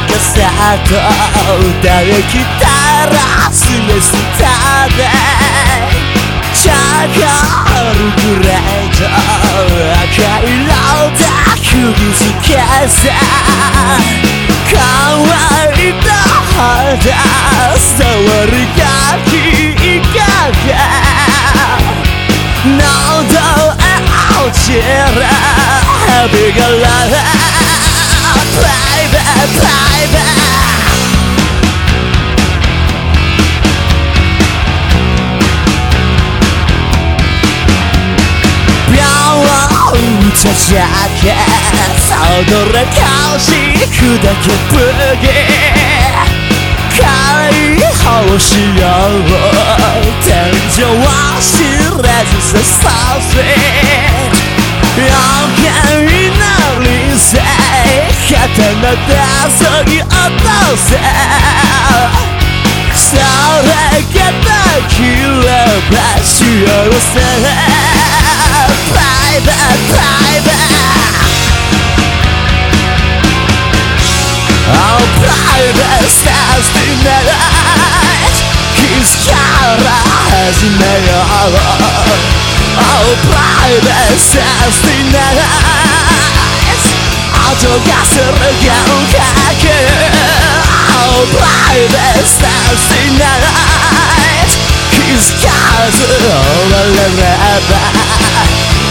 かさと歌えきたらスレスタでチャカるグレード赤色で釘付けさ乾いた肌触りがきいかが喉へ落ちるビガラちゃちゃけ踊れかし砕けブギ解放しよう天井は知らずささせ刀でそぎ落とせそれができれば幸せ private, private Oh, private stars tonight キスから始めよう Oh, private stars tonight 音がする幻覚 Oh, private stars tonight 気づかず終われれば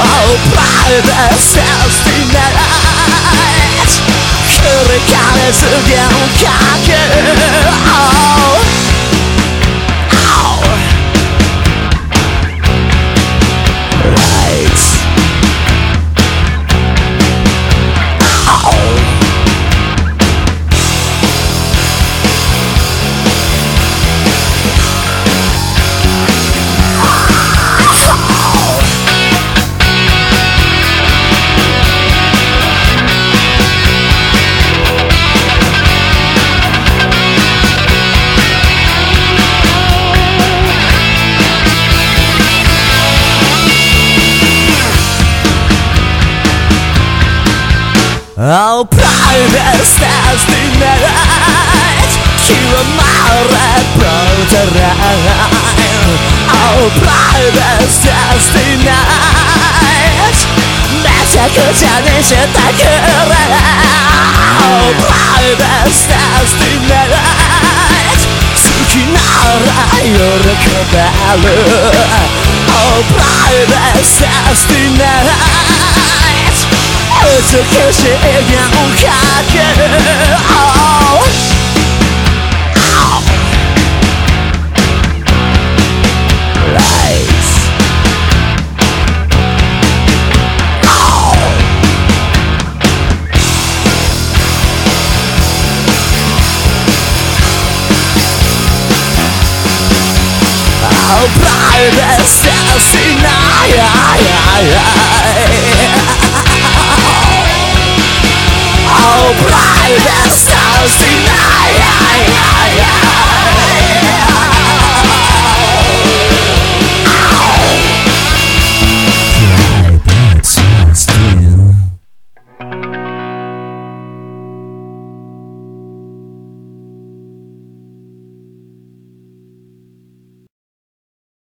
Oh, private self denied 繰り返す幻覚 Oh, private stars tonight You are my red brother Oh, private stars tonight めちゃくちゃにしたくれ Oh, private stars tonight 好きなら喜べる Oh, private stars tonight 美しい幻覚 oh. Lights oh. Oh, private sense in by the stars tonight